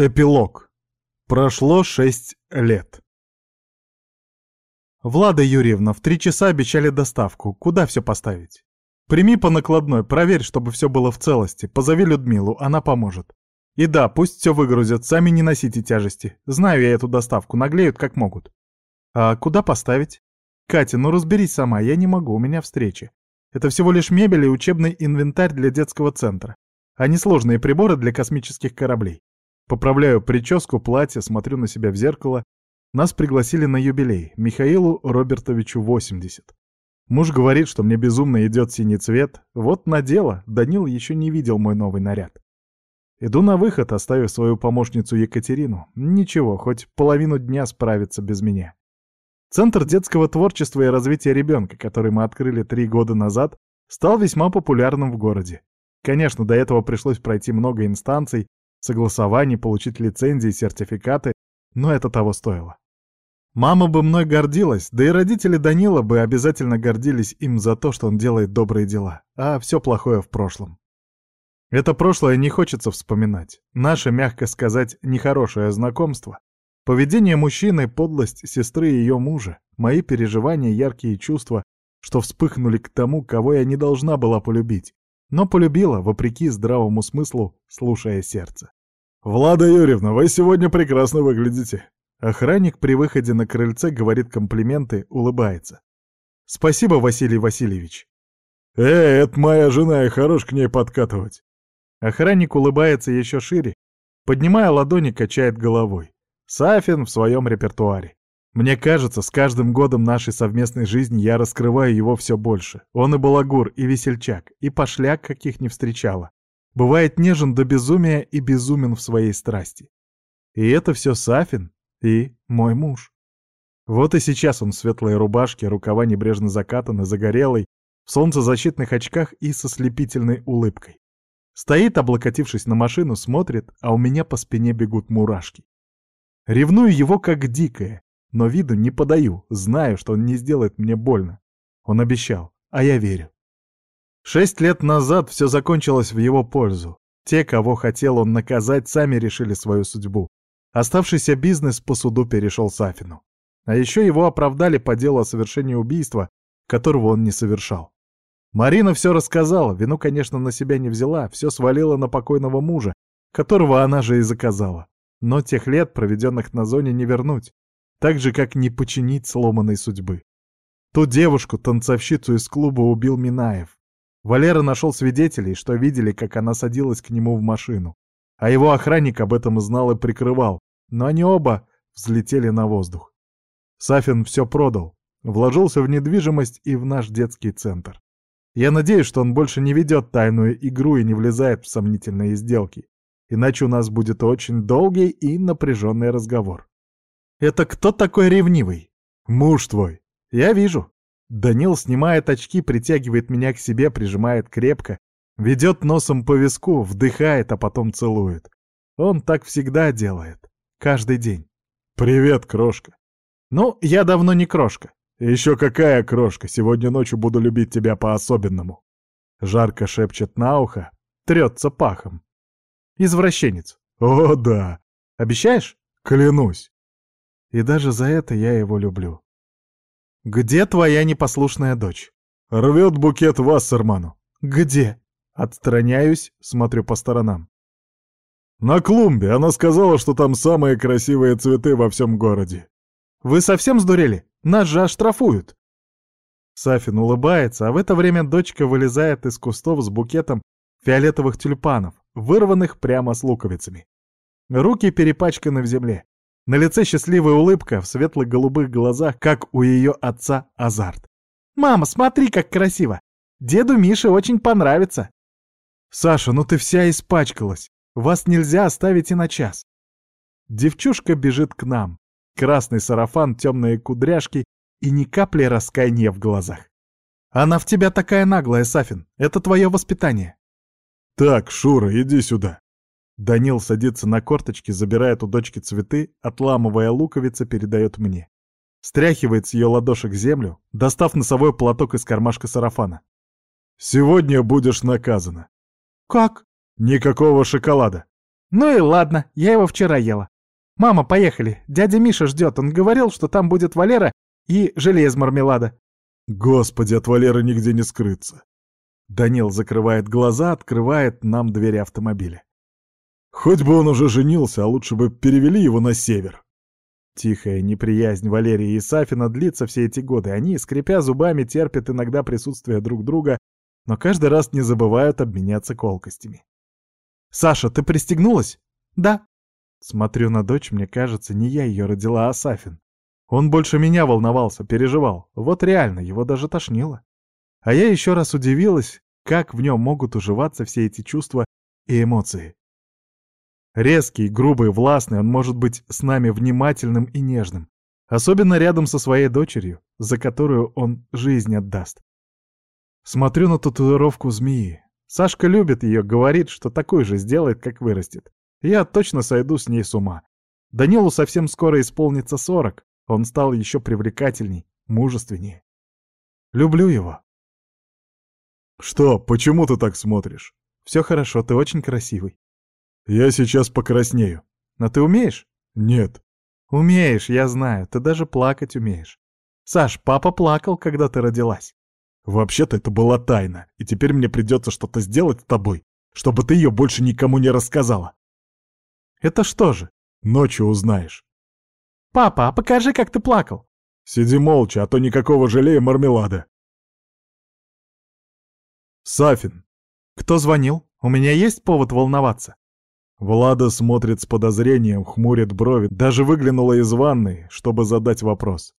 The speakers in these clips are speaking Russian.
Эпилог. Прошло шесть лет. «Влада Юрьевна, в три часа обещали доставку. Куда все поставить?» «Прими по накладной, проверь, чтобы все было в целости. Позови Людмилу, она поможет. И да, пусть все выгрузят, сами не носите тяжести. Знаю я эту доставку, наглеют как могут». «А куда поставить?» «Катя, ну разберись сама, я не могу, у меня встречи. Это всего лишь мебель и учебный инвентарь для детского центра, а не сложные приборы для космических кораблей. Поправляю прическу, платье, смотрю на себя в зеркало. Нас пригласили на юбилей. Михаилу Робертовичу 80. Муж говорит, что мне безумно идет синий цвет. Вот надела. Данил еще не видел мой новый наряд. Иду на выход, оставив свою помощницу Екатерину. Ничего, хоть половину дня справится без меня. Центр детского творчества и развития ребенка, который мы открыли три года назад, стал весьма популярным в городе. Конечно, до этого пришлось пройти много инстанций, согласований, получить лицензии, сертификаты, но это того стоило. Мама бы мной гордилась, да и родители Данила бы обязательно гордились им за то, что он делает добрые дела, а все плохое в прошлом. Это прошлое не хочется вспоминать. Наше, мягко сказать, нехорошее знакомство. Поведение мужчины, подлость сестры и ее мужа, мои переживания, яркие чувства, что вспыхнули к тому, кого я не должна была полюбить, но полюбила, вопреки здравому смыслу, слушая сердце. «Влада Юрьевна, вы сегодня прекрасно выглядите!» Охранник при выходе на крыльце говорит комплименты, улыбается. «Спасибо, Василий Васильевич!» «Эй, это моя жена, и хорош к ней подкатывать!» Охранник улыбается еще шире, поднимая ладони, качает головой. Сафин в своем репертуаре. Мне кажется, с каждым годом нашей совместной жизни я раскрываю его все больше. Он и балагур, и весельчак, и пошляк каких не встречала. Бывает нежен до безумия и безумен в своей страсти. И это все Сафин и мой муж. Вот и сейчас он в светлой рубашке, рукава небрежно закатаны, загорелый, в солнцезащитных очках и со слепительной улыбкой. Стоит, облокотившись на машину, смотрит, а у меня по спине бегут мурашки. Ревную его как дикое, но виду не подаю, знаю, что он не сделает мне больно. Он обещал, а я верю. Шесть лет назад все закончилось в его пользу. Те, кого хотел он наказать, сами решили свою судьбу. Оставшийся бизнес по суду перешел Сафину. А еще его оправдали по делу о совершении убийства, которого он не совершал. Марина все рассказала, вину, конечно, на себя не взяла, все свалила на покойного мужа, которого она же и заказала. Но тех лет, проведенных на зоне, не вернуть так же, как не починить сломанной судьбы. Ту девушку, танцовщицу из клуба, убил Минаев. Валера нашел свидетелей, что видели, как она садилась к нему в машину. А его охранник об этом знал и прикрывал, но они оба взлетели на воздух. Сафин все продал, вложился в недвижимость и в наш детский центр. Я надеюсь, что он больше не ведет тайную игру и не влезает в сомнительные сделки, иначе у нас будет очень долгий и напряженный разговор. Это кто такой ревнивый? Муж твой. Я вижу. Данил снимает очки, притягивает меня к себе, прижимает крепко, ведет носом по виску, вдыхает, а потом целует. Он так всегда делает. Каждый день. Привет, крошка. Ну, я давно не крошка. Еще какая крошка, сегодня ночью буду любить тебя по-особенному. Жарко шепчет на ухо, трется пахом. Извращенец. О, да. Обещаешь? Клянусь. И даже за это я его люблю. «Где твоя непослушная дочь?» «Рвет букет Вассерману». «Где?» Отстраняюсь, смотрю по сторонам. «На клумбе. Она сказала, что там самые красивые цветы во всем городе». «Вы совсем сдурели? Нас же оштрафуют!» Сафин улыбается, а в это время дочка вылезает из кустов с букетом фиолетовых тюльпанов, вырванных прямо с луковицами. Руки перепачканы в земле. На лице счастливая улыбка, в светлых голубых глазах, как у ее отца, азарт. «Мама, смотри, как красиво! Деду Мише очень понравится!» «Саша, ну ты вся испачкалась! Вас нельзя оставить и на час!» Девчушка бежит к нам. Красный сарафан, темные кудряшки и ни капли раскаяния в глазах. «Она в тебя такая наглая, Сафин! Это твое воспитание!» «Так, Шура, иди сюда!» Данил садится на корточки, забирает у дочки цветы, отламывая луковицы, передает мне. Стряхивает с ее ладошек землю, достав носовой платок из кармашка сарафана. «Сегодня будешь наказана». «Как?» «Никакого шоколада». Ну и ладно, я его вчера ела. Мама, поехали. Дядя Миша ждет. Он говорил, что там будет Валера и желе из мармелада. Господи, от Валеры нигде не скрыться. Данил закрывает глаза, открывает нам двери автомобиля. Хоть бы он уже женился, а лучше бы перевели его на север. Тихая неприязнь Валерии и Сафина длится все эти годы. Они, скрипя зубами, терпят иногда присутствие друг друга, но каждый раз не забывают обменяться колкостями. «Саша, ты пристегнулась?» «Да». Смотрю на дочь, мне кажется, не я ее родила, а Сафин. Он больше меня волновался, переживал. Вот реально, его даже тошнило. А я еще раз удивилась, как в нем могут уживаться все эти чувства и эмоции. Резкий, грубый, властный, он может быть с нами внимательным и нежным. Особенно рядом со своей дочерью, за которую он жизнь отдаст. Смотрю на татуировку змеи. Сашка любит ее, говорит, что такой же сделает, как вырастет. Я точно сойду с ней с ума. Данилу совсем скоро исполнится сорок. Он стал еще привлекательней, мужественнее. Люблю его. Что, почему ты так смотришь? Все хорошо, ты очень красивый. Я сейчас покраснею. Но ты умеешь? Нет. Умеешь, я знаю, ты даже плакать умеешь. Саш, папа плакал, когда ты родилась. Вообще-то это была тайна, и теперь мне придется что-то сделать с тобой, чтобы ты ее больше никому не рассказала. Это что же? Ночью узнаешь. Папа, а покажи, как ты плакал. Сиди молча, а то никакого жалея мармелада. Сафин. Кто звонил? У меня есть повод волноваться. Влада смотрит с подозрением, хмурит брови, даже выглянула из ванной, чтобы задать вопрос.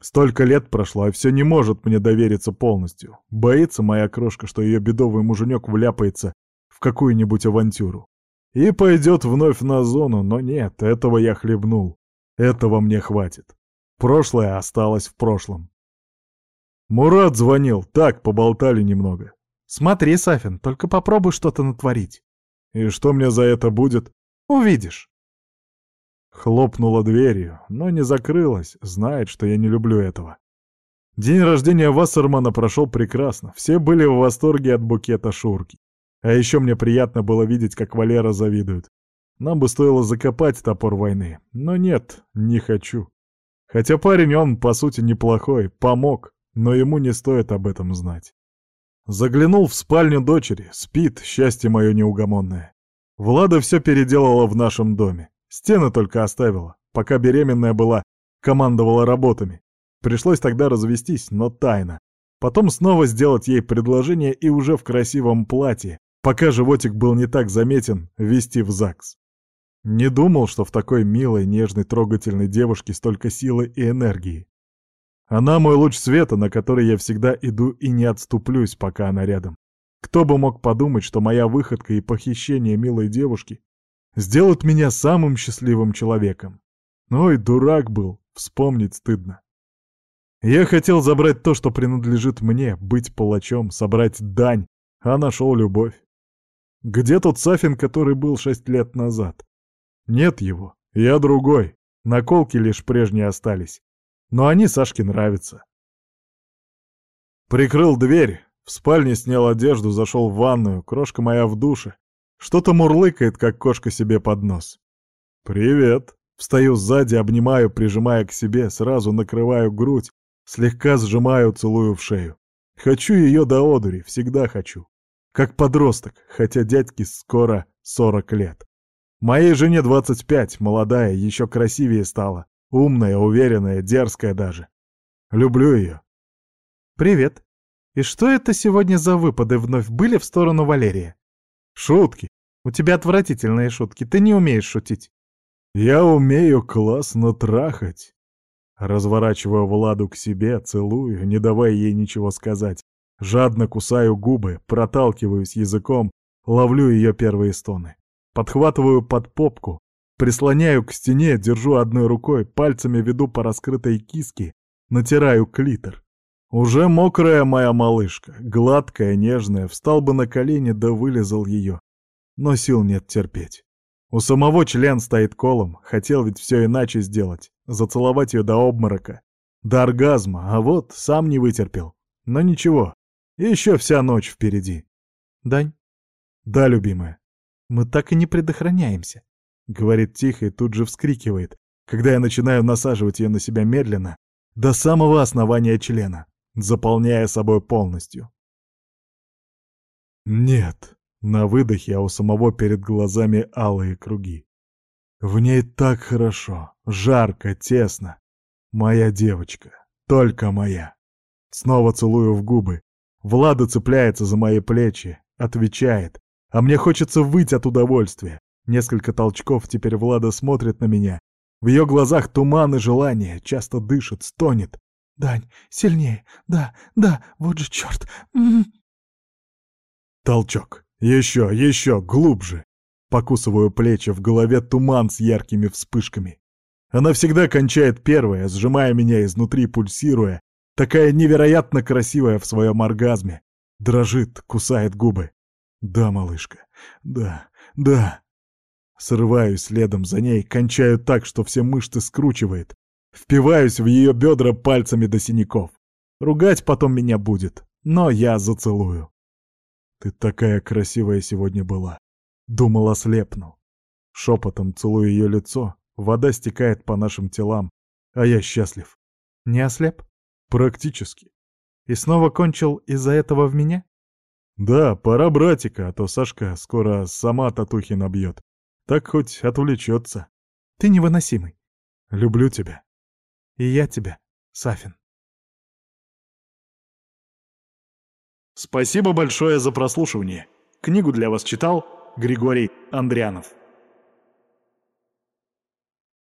Столько лет прошло, а все не может мне довериться полностью. Боится моя крошка, что ее бедовый муженек вляпается в какую-нибудь авантюру. И пойдет вновь на зону, но нет, этого я хлебнул. Этого мне хватит. Прошлое осталось в прошлом. Мурат звонил, так, поболтали немного. Смотри, Сафин, только попробуй что-то натворить. И что мне за это будет? Увидишь. Хлопнула дверью, но не закрылась, знает, что я не люблю этого. День рождения Вассермана прошел прекрасно, все были в восторге от букета Шурки. А еще мне приятно было видеть, как Валера завидует. Нам бы стоило закопать топор войны, но нет, не хочу. Хотя парень он, по сути, неплохой, помог, но ему не стоит об этом знать. Заглянул в спальню дочери, спит, счастье мое неугомонное. Влада все переделала в нашем доме. Стены только оставила. Пока беременная была, командовала работами. Пришлось тогда развестись, но тайно. Потом снова сделать ей предложение и уже в красивом платье, пока животик был не так заметен, вести в ЗАГС. Не думал, что в такой милой, нежной, трогательной девушке столько силы и энергии. Она мой луч света, на который я всегда иду и не отступлюсь, пока она рядом. Кто бы мог подумать, что моя выходка и похищение милой девушки сделают меня самым счастливым человеком. Ой, дурак был, вспомнить стыдно. Я хотел забрать то, что принадлежит мне, быть палачом, собрать дань, а нашел любовь. Где тот Сафин, который был шесть лет назад? Нет его, я другой, наколки лишь прежние остались. Но они Сашке нравятся. Прикрыл дверь, в спальне снял одежду, зашел в ванную, крошка моя в душе. Что-то мурлыкает, как кошка себе под нос. «Привет!» Встаю сзади, обнимаю, прижимая к себе, сразу накрываю грудь, слегка сжимаю, целую в шею. Хочу ее до одури, всегда хочу. Как подросток, хотя дядьке скоро 40 лет. Моей жене 25, молодая, еще красивее стала. Умная, уверенная, дерзкая даже. Люблю ее. «Привет. И что это сегодня за выпады вновь были в сторону Валерия?» «Шутки. У тебя отвратительные шутки. Ты не умеешь шутить». «Я умею классно трахать». Разворачиваю Владу к себе, целую, не давая ей ничего сказать. Жадно кусаю губы, проталкиваюсь языком, ловлю ее первые стоны. Подхватываю под попку, Прислоняю к стене, держу одной рукой, пальцами веду по раскрытой киске, натираю клитор. Уже мокрая моя малышка, гладкая, нежная, встал бы на колени да вылезал ее. Но сил нет терпеть. У самого член стоит колом, хотел ведь все иначе сделать, зацеловать ее до обморока, до оргазма, а вот сам не вытерпел. Но ничего, еще вся ночь впереди. Дань? Да, любимая. Мы так и не предохраняемся. Говорит тихо и тут же вскрикивает, когда я начинаю насаживать ее на себя медленно, до самого основания члена, заполняя собой полностью. Нет, на выдохе, а у самого перед глазами алые круги. В ней так хорошо, жарко, тесно. Моя девочка, только моя. Снова целую в губы. Влада цепляется за мои плечи, отвечает, а мне хочется выйти от удовольствия. Несколько толчков, теперь Влада смотрит на меня. В ее глазах туман и желание, часто дышит, стонет. «Дань, сильнее! Да, да, вот же черт!» М -м -м. Толчок. Еще, еще, глубже. Покусываю плечи, в голове туман с яркими вспышками. Она всегда кончает первая, сжимая меня изнутри, пульсируя, такая невероятно красивая в своем оргазме. Дрожит, кусает губы. Да, малышка, да, да. Срываюсь следом за ней, кончаю так, что все мышцы скручивает. Впиваюсь в ее бедра пальцами до синяков. Ругать потом меня будет, но я зацелую. Ты такая красивая сегодня была. Думал, ослепну. Шепотом целую ее лицо, вода стекает по нашим телам, а я счастлив. Не ослеп? Практически. И снова кончил из-за этого в меня? Да, пора братика, а то Сашка скоро сама татухи набьет. Так хоть отвлечется. Ты невыносимый. Люблю тебя. И я тебя, Сафин. Спасибо большое за прослушивание. Книгу для вас читал Григорий Андрянов.